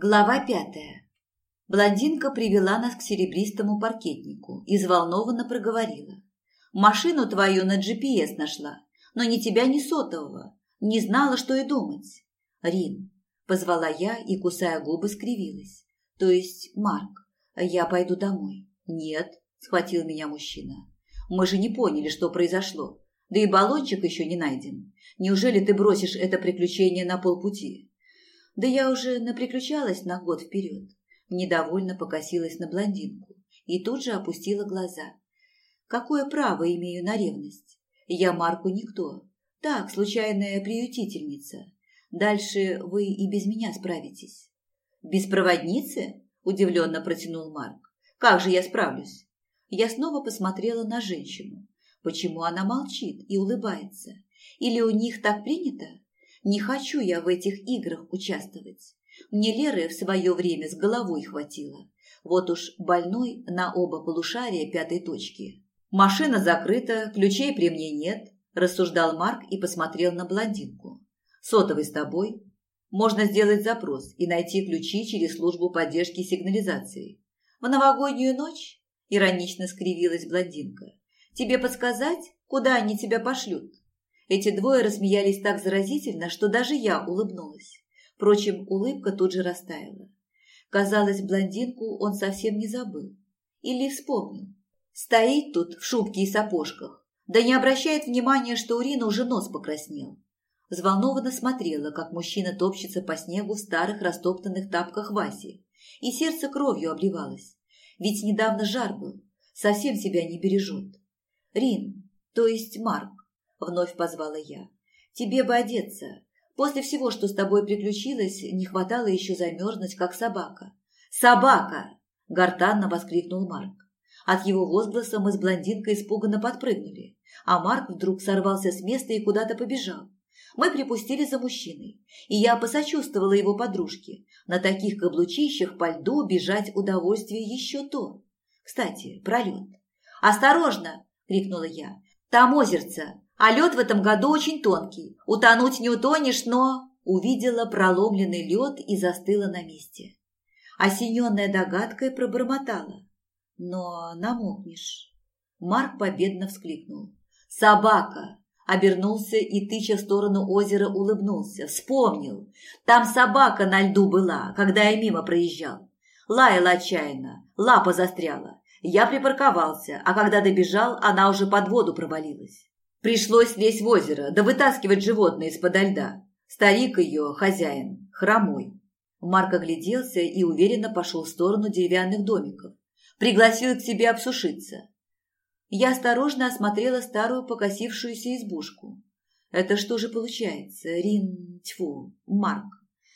Глава пятая. Блондинка привела нас к серебристому паркетнику и взволнованно проговорила. «Машину твою на GPS нашла, но ни тебя, ни сотового. Не знала, что и думать». «Рин», – позвала я и, кусая губы, скривилась. «То есть, Марк, я пойду домой». «Нет», – схватил меня мужчина. «Мы же не поняли, что произошло. Да и баллончик еще не найден. Неужели ты бросишь это приключение на полпути?» Да я уже наприключалась на год вперед. Недовольно покосилась на блондинку и тут же опустила глаза. Какое право имею на ревность? Я Марку никто. Так, случайная приютительница. Дальше вы и без меня справитесь. Без проводницы? Удивленно протянул Марк. Как же я справлюсь? Я снова посмотрела на женщину. Почему она молчит и улыбается? Или у них так принято? Не хочу я в этих играх участвовать. Мне Леры в свое время с головой хватило. Вот уж больной на оба полушария пятой точки. Машина закрыта, ключей при мне нет, рассуждал Марк и посмотрел на блондинку. Сотовый с тобой. Можно сделать запрос и найти ключи через службу поддержки сигнализации. В новогоднюю ночь иронично скривилась блондинка. Тебе подсказать, куда они тебя пошлют? Эти двое рассмеялись так заразительно, что даже я улыбнулась. Впрочем, улыбка тут же растаяла. Казалось, блондинку он совсем не забыл. Или вспомнил. Стоит тут в шубке и сапожках, да не обращает внимания, что у Рины уже нос покраснел. Взволнованно смотрела, как мужчина топчется по снегу в старых растоптанных тапках Васи, и сердце кровью обливалось. Ведь недавно жар был, совсем себя не бережет. Рин, то есть Марк, Вновь позвала я. Тебе бы одеться. После всего, что с тобой приключилось, не хватало еще замерзнуть, как собака. Собака! Гортанно воскликнул Марк. От его возгласа мы с блондинкой испуганно подпрыгнули, а Марк вдруг сорвался с места и куда-то побежал. Мы припустили за мужчиной, и я посочувствовала его подружке. На таких каблучищах по льду бежать удовольствие еще то. Кстати, пролет. «Осторожно!» – крикнула я. «Там озерце! А лед в этом году очень тонкий. Утонуть не утонешь, но...» Увидела проломленный лед и застыла на месте. Осененная догадкой пробормотала. «Но намокнешь». Марк победно вскликнул. «Собака!» Обернулся и, тыча в сторону озера, улыбнулся. Вспомнил. Там собака на льду была, когда я мимо проезжал. Лаяла отчаянно, лапа застряла. Я припарковался, а когда добежал, она уже под воду провалилась. Пришлось лезть в озеро, да вытаскивать животное из-под льда. Старик ее, хозяин, хромой. Марк огляделся и уверенно пошел в сторону деревянных домиков. Пригласил к себе обсушиться. Я осторожно осмотрела старую покосившуюся избушку. Это что же получается? Рин, тьфу, Марк.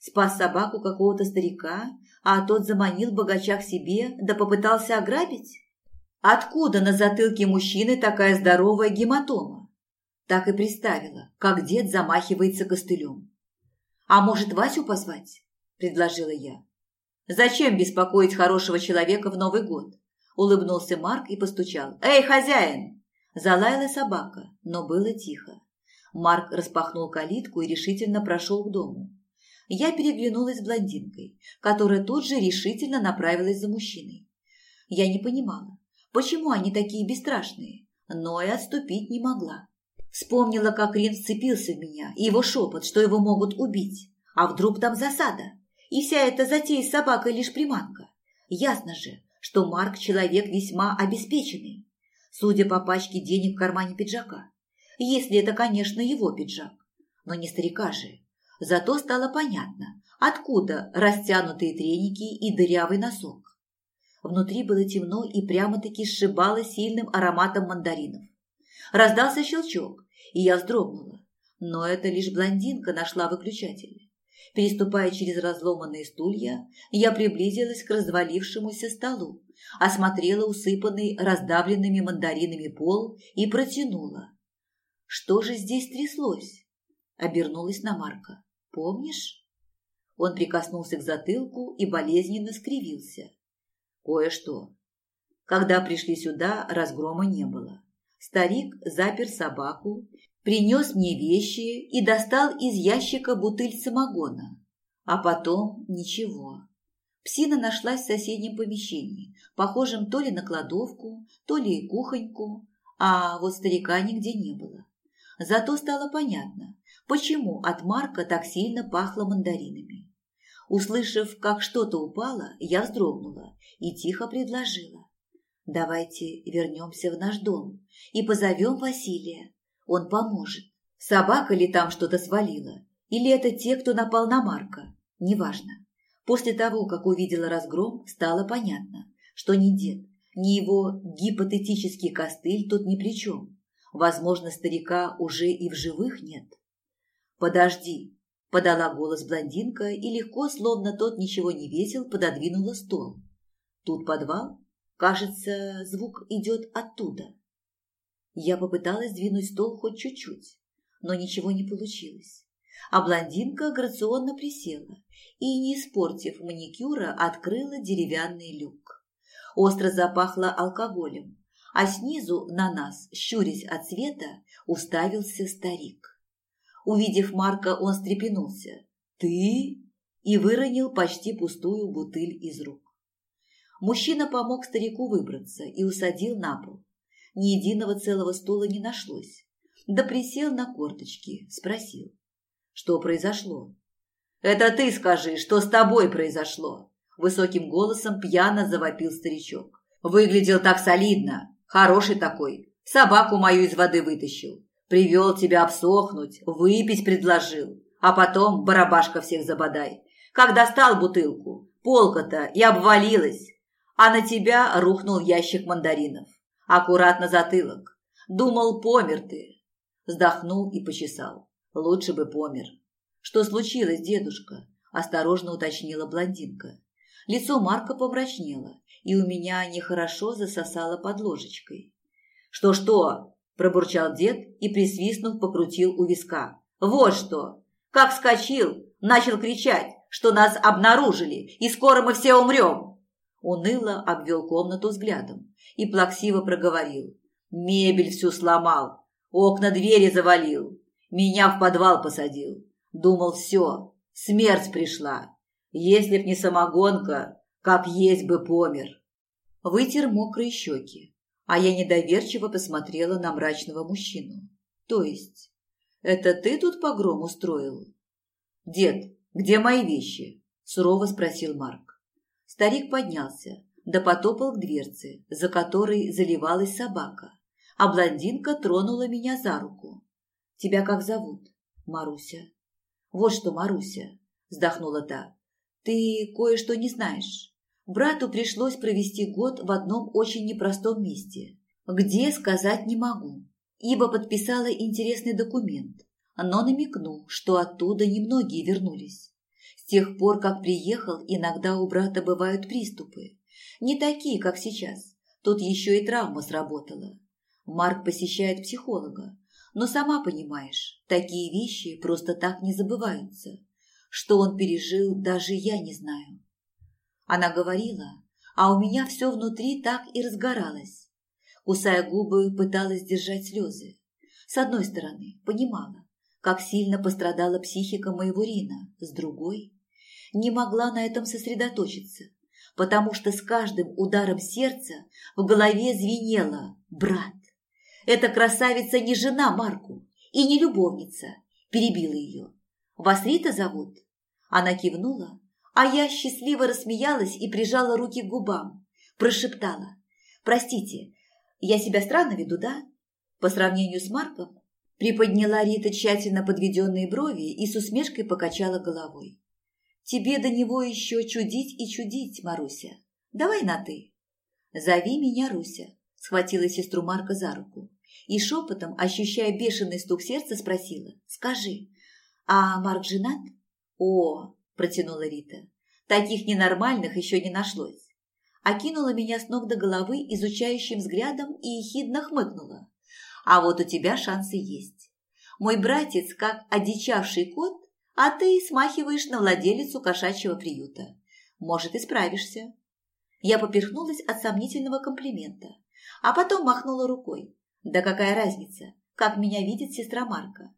Спас собаку какого-то старика, а тот заманил богача к себе, да попытался ограбить? Откуда на затылке мужчины такая здоровая гематома? Так и представила, как дед замахивается костылем. «А может, Васю позвать?» – предложила я. «Зачем беспокоить хорошего человека в Новый год?» – улыбнулся Марк и постучал. «Эй, хозяин!» Залаяла собака, но было тихо. Марк распахнул калитку и решительно прошел к дому. Я переглянулась с блондинкой, которая тут же решительно направилась за мужчиной. Я не понимала, почему они такие бесстрашные, но и отступить не могла. Вспомнила, как Рин вцепился в меня, и его шепот, что его могут убить. А вдруг там засада? И вся эта затея с собакой лишь приманка. Ясно же, что Марк человек весьма обеспеченный. Судя по пачке денег в кармане пиджака. Если это, конечно, его пиджак. Но не старика же. Зато стало понятно, откуда растянутые треники и дырявый носок. Внутри было темно и прямо-таки сшибало сильным ароматом мандаринов. Раздался щелчок, и я вздрогнула. Но это лишь блондинка нашла выключатель. Переступая через разломанные стулья, я приблизилась к развалившемуся столу, осмотрела усыпанный раздавленными мандаринами пол и протянула. «Что же здесь тряслось?» Обернулась на Марка. «Помнишь?» Он прикоснулся к затылку и болезненно скривился. «Кое-что. Когда пришли сюда, разгрома не было. Старик запер собаку, принес мне вещи и достал из ящика бутыль самогона. А потом ничего. Псина нашлась в соседнем помещении, похожем то ли на кладовку, то ли кухоньку, а вот старика нигде не было. Зато стало понятно, почему от Марка так сильно пахло мандаринами. Услышав, как что-то упало, я вздрогнула и тихо предложила. «Давайте вернемся в наш дом и позовем Василия. Он поможет. Собака ли там что-то свалила? Или это те, кто напал на Марка? Неважно. После того, как увидела разгром, стало понятно, что ни дед, ни его гипотетический костыль тут ни при чем. Возможно, старика уже и в живых нет. «Подожди», – подала голос блондинка и легко, словно тот ничего не весил, пододвинула стол. «Тут подвал? Кажется, звук идет оттуда». Я попыталась двинуть стол хоть чуть-чуть, но ничего не получилось. А блондинка грационно присела и, не испортив маникюра, открыла деревянный люк. Остро запахло алкоголем, а снизу на нас, щурясь от света, уставился старик. Увидев Марка, он встрепенулся. «Ты?» и выронил почти пустую бутыль из рук. Мужчина помог старику выбраться и усадил на пол. Ни единого целого стула не нашлось. Да присел на корточки, спросил. Что произошло? «Это ты скажи, что с тобой произошло?» Высоким голосом пьяно завопил старичок. «Выглядел так солидно, хороший такой. Собаку мою из воды вытащил. Привел тебя обсохнуть, выпить предложил. А потом барабашка всех забодай. Как достал бутылку, полка-то и обвалилась. А на тебя рухнул ящик мандаринов. Аккуратно затылок. Думал, помер ты. Вздохнул и почесал. Лучше бы помер. Что случилось, дедушка? Осторожно уточнила блондинка. Лицо Марка помрачнело, и у меня нехорошо засосало под ложечкой. «Что-что?» – пробурчал дед и, присвистнув, покрутил у виска. «Вот что! Как скочил, начал кричать, что нас обнаружили, и скоро мы все умрем!» Уныло обвел комнату взглядом и плаксиво проговорил. «Мебель всю сломал, окна двери завалил, меня в подвал посадил. Думал, все, смерть пришла. Если б не самогонка, как есть бы помер. Вытер мокрые щеки, а я недоверчиво посмотрела на мрачного мужчину. То есть, это ты тут погром устроил? Дед, где мои вещи? Сурово спросил Марк. Старик поднялся, да потопал к дверце, за которой заливалась собака, а блондинка тронула меня за руку. Тебя как зовут? Маруся. Вот что, Маруся, вздохнула та. Ты кое-что не знаешь. Брату пришлось провести год в одном очень непростом месте. Где, сказать не могу, ибо подписала интересный документ, но намекну, что оттуда немногие вернулись. Тех пор, как приехал, иногда у брата бывают приступы. Не такие, как сейчас. Тут еще и травма сработала. Марк посещает психолога, но сама понимаешь, такие вещи просто так не забываются. Что он пережил, даже я не знаю. Она говорила, а у меня все внутри так и разгоралось. Кусая губы, пыталась держать слезы. С одной стороны, понимала, как сильно пострадала психика моего Рина, с другой – не могла на этом сосредоточиться, потому что с каждым ударом сердца в голове звенело «брат». Эта красавица не жена Марку и не любовница, перебила ее. Вас Рита зовут? Она кивнула, а я счастливо рассмеялась и прижала руки к губам, прошептала. Простите, я себя странно веду, да? По сравнению с Марком приподняла Рита тщательно подведенные брови и с усмешкой покачала головой. Тебе до него еще чудить и чудить, Маруся. Давай на «ты». Зови меня Руся, схватила сестру Марка за руку и шепотом, ощущая бешеный стук сердца, спросила. «Скажи, а Марк женат?» «О!» – протянула Рита. «Таких ненормальных еще не нашлось». Окинула меня с ног до головы изучающим взглядом и ехидно хмыкнула. «А вот у тебя шансы есть. Мой братец как одичавший кот, а ты смахиваешь на владелицу кошачьего приюта. Может, и справишься». Я поперхнулась от сомнительного комплимента, а потом махнула рукой. Да какая разница, как меня видит сестра Марка?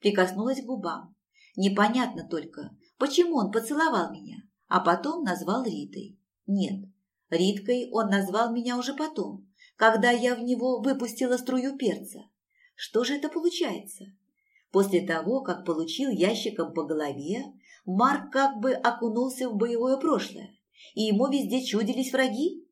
Прикоснулась к губам. Непонятно только, Почему он поцеловал меня, а потом назвал Ритой? Нет, Риткой он назвал меня уже потом, когда я в него выпустила струю перца. Что же это получается? После того, как получил ящиком по голове, Марк как бы окунулся в боевое прошлое, и ему везде чудились враги,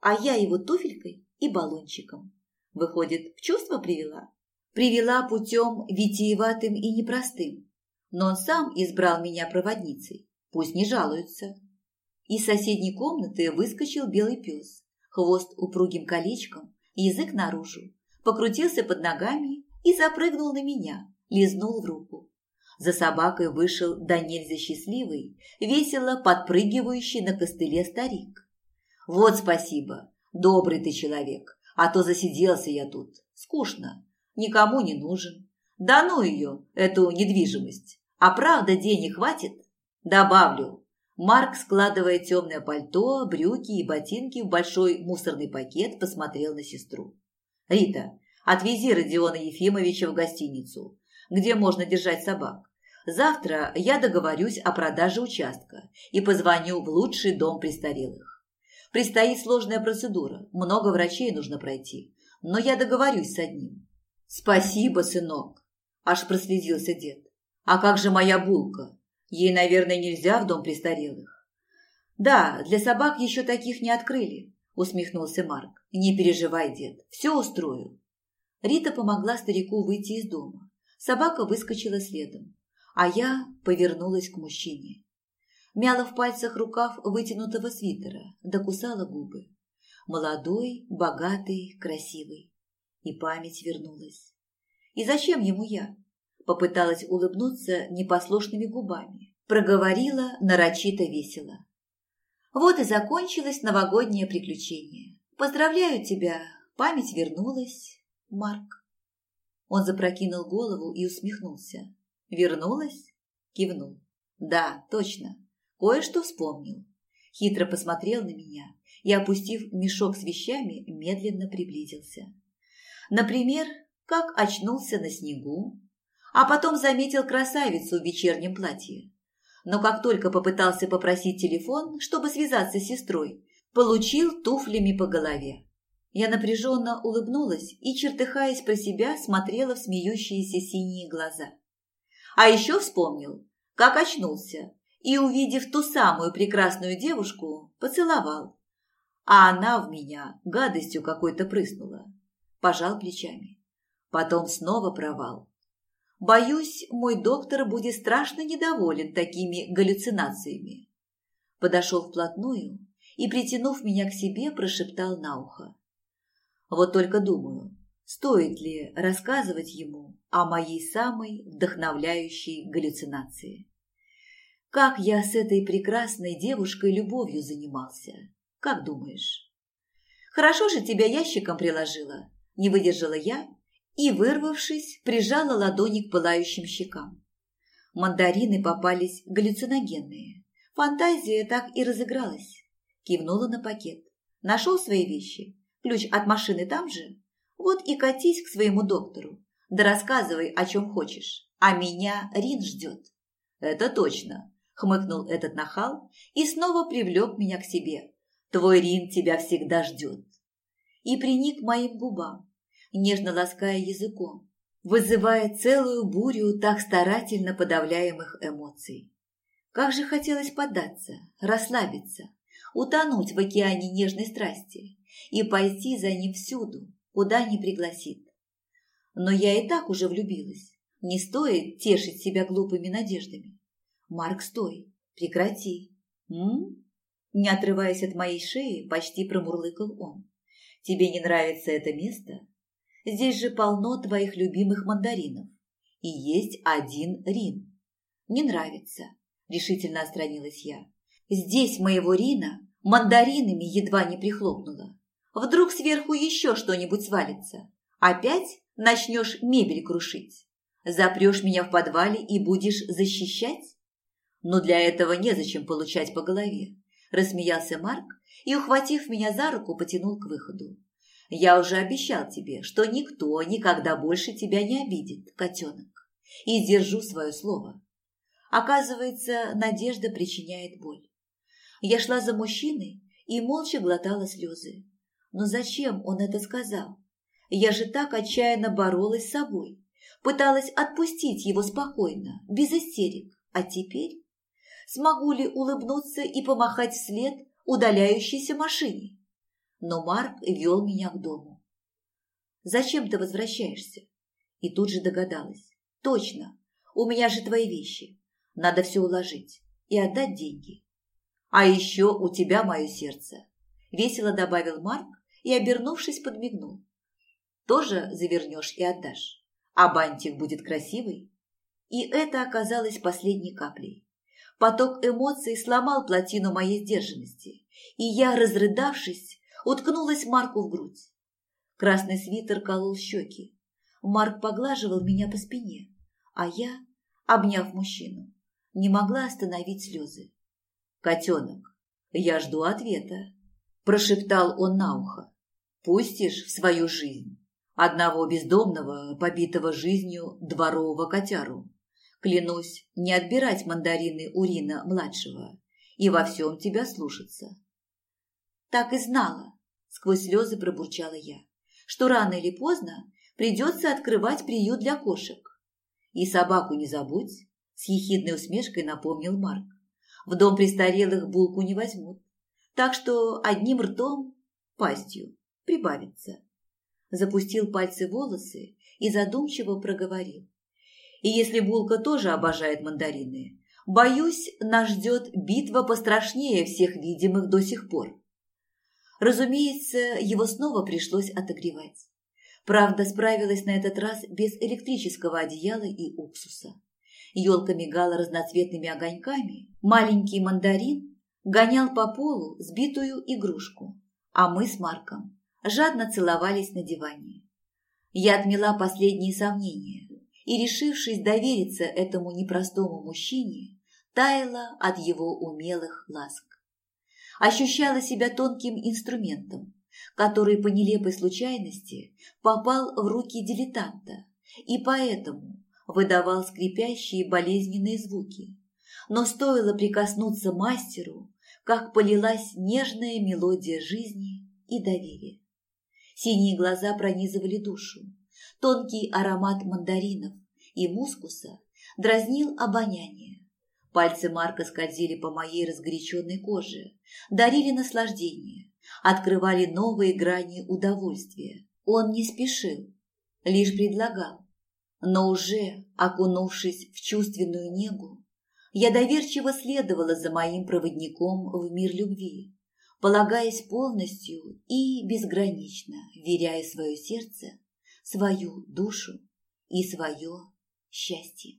а я его туфелькой и баллончиком. Выходит, в чувство привела? Привела путем витиеватым и непростым, но он сам избрал меня проводницей, пусть не жалуются. Из соседней комнаты выскочил белый пес, хвост упругим колечком, язык наружу, покрутился под ногами и запрыгнул на меня, лизнул в руку. За собакой вышел до нельзя счастливый, весело подпрыгивающий на костыле старик. «Вот спасибо, добрый ты человек, а то засиделся я тут. Скучно, никому не нужен. Да ну ее, эту недвижимость. А правда денег хватит? Добавлю, Марк, складывая темное пальто, брюки и ботинки в большой мусорный пакет, посмотрел на сестру. «Рита, отвези Родиона Ефимовича в гостиницу, где можно держать собак. Завтра я договорюсь о продаже участка и позвоню в лучший дом престарелых. Предстоит сложная процедура, много врачей нужно пройти, но я договорюсь с одним». «Спасибо, сынок», – аж прослезился дед. «А как же моя булка? Ей, наверное, нельзя в дом престарелых. Да, для собак еще таких не открыли, усмехнулся Марк. Не переживай, дед, все устрою. Рита помогла старику выйти из дома. Собака выскочила следом, а я повернулась к мужчине. Мяла в пальцах рукав вытянутого свитера, докусала губы. Молодой, богатый, красивый. И память вернулась. И зачем ему я? Попыталась улыбнуться непослушными губами. Проговорила нарочито весело. Вот и закончилось новогоднее приключение. Поздравляю тебя, память вернулась, Марк. Он запрокинул голову и усмехнулся. Вернулась? Кивнул. Да, точно. Кое-что вспомнил. Хитро посмотрел на меня и, опустив мешок с вещами, медленно приблизился. Например, как очнулся на снегу, а потом заметил красавицу в вечернем платье. Но как только попытался попросить телефон, чтобы связаться с сестрой, получил туфлями по голове. Я напряженно улыбнулась и, чертыхаясь про себя, смотрела в смеющиеся синие глаза. А еще вспомнил, как очнулся, и, увидев ту самую прекрасную девушку, поцеловал. А она в меня гадостью какой-то прыснула. Пожал плечами. Потом снова провал. Боюсь, мой доктор будет страшно недоволен такими галлюцинациями. Подошел вплотную и, притянув меня к себе, прошептал на ухо. Вот только думаю, стоит ли рассказывать ему о моей самой вдохновляющей галлюцинации. Как я с этой прекрасной девушкой любовью занимался, как думаешь? Хорошо же тебя ящиком приложила, не выдержала я и, вырвавшись, прижала ладони к пылающим щекам. Мандарины попались галлюциногенные. Фантазия так и разыгралась. Кивнула на пакет. Нашел свои вещи? Ключ от машины там же? Вот и катись к своему доктору. Да рассказывай, о чем хочешь. А меня Рин ждет. Это точно, хмыкнул этот нахал и снова привлек меня к себе. Твой Рин тебя всегда ждет. И приник моим губам, нежно лаская языком, вызывая целую бурю так старательно подавляемых эмоций. Как же хотелось поддаться, расслабиться, утонуть в океане нежной страсти и пойти за ним всюду, куда ни пригласит. Но я и так уже влюбилась. Не стоит тешить себя глупыми надеждами. Марк, стой, прекрати. М? Не отрываясь от моей шеи, почти промурлыкал он. Тебе не нравится это место? Здесь же полно твоих любимых мандаринов. И есть один Рин. Не нравится, решительно отстранилась я. Здесь моего Рина мандаринами едва не прихлопнула. Вдруг сверху еще что-нибудь свалится. Опять начнешь мебель крушить. Запрешь меня в подвале и будешь защищать? Но для этого незачем получать по голове. Рассмеялся Марк и, ухватив меня за руку, потянул к выходу. Я уже обещал тебе, что никто никогда больше тебя не обидит, котенок. И держу свое слово. Оказывается, надежда причиняет боль. Я шла за мужчиной и молча глотала слезы. Но зачем он это сказал? Я же так отчаянно боролась с собой. Пыталась отпустить его спокойно, без истерик. А теперь? Смогу ли улыбнуться и помахать вслед удаляющейся машине? Но Марк вел меня к дому. «Зачем ты возвращаешься?» И тут же догадалась. «Точно, у меня же твои вещи. Надо все уложить и отдать деньги. А еще у тебя мое сердце», – весело добавил Марк и, обернувшись, подмигнул. «Тоже завернешь и отдашь, а бантик будет красивый». И это оказалось последней каплей. Поток эмоций сломал плотину моей сдержанности, и я, разрыдавшись, уткнулась Марку в грудь. Красный свитер колол щеки. Марк поглаживал меня по спине, а я, обняв мужчину, не могла остановить слезы. «Котенок, я жду ответа», – прошептал он на ухо. «Пустишь в свою жизнь одного бездомного, побитого жизнью дворового котяру. Клянусь не отбирать мандарины Урина младшего и во всем тебя слушаться». «Так и знала», – сквозь слезы пробурчала я, «что рано или поздно придется открывать приют для кошек. И собаку не забудь, с ехидной усмешкой напомнил Марк. В дом престарелых булку не возьмут, так что одним ртом, пастью, прибавится. Запустил пальцы в волосы и задумчиво проговорил. И если булка тоже обожает мандарины, боюсь, нас ждет битва пострашнее всех видимых до сих пор. Разумеется, его снова пришлось отогревать. Правда, справилась на этот раз без электрического одеяла и уксуса. Елка мигала разноцветными огоньками, маленький мандарин гонял по полу сбитую игрушку, а мы с Марком жадно целовались на диване. Я отмела последние сомнения и, решившись довериться этому непростому мужчине, таяла от его умелых ласк. Ощущала себя тонким инструментом, который по нелепой случайности попал в руки дилетанта и поэтому выдавал скрипящие болезненные звуки. Но стоило прикоснуться мастеру, как полилась нежная мелодия жизни и доверия. Синие глаза пронизывали душу. Тонкий аромат мандаринов и мускуса дразнил обоняние. Пальцы Марка скользили по моей разгоряченной коже, дарили наслаждение, открывали новые грани удовольствия. Он не спешил, лишь предлагал. Но уже, окунувшись в чувственную негу, я доверчиво следовала за моим проводником в мир любви, полагаясь полностью и безгранично, веряя свое сердце, свою душу и свое счастье.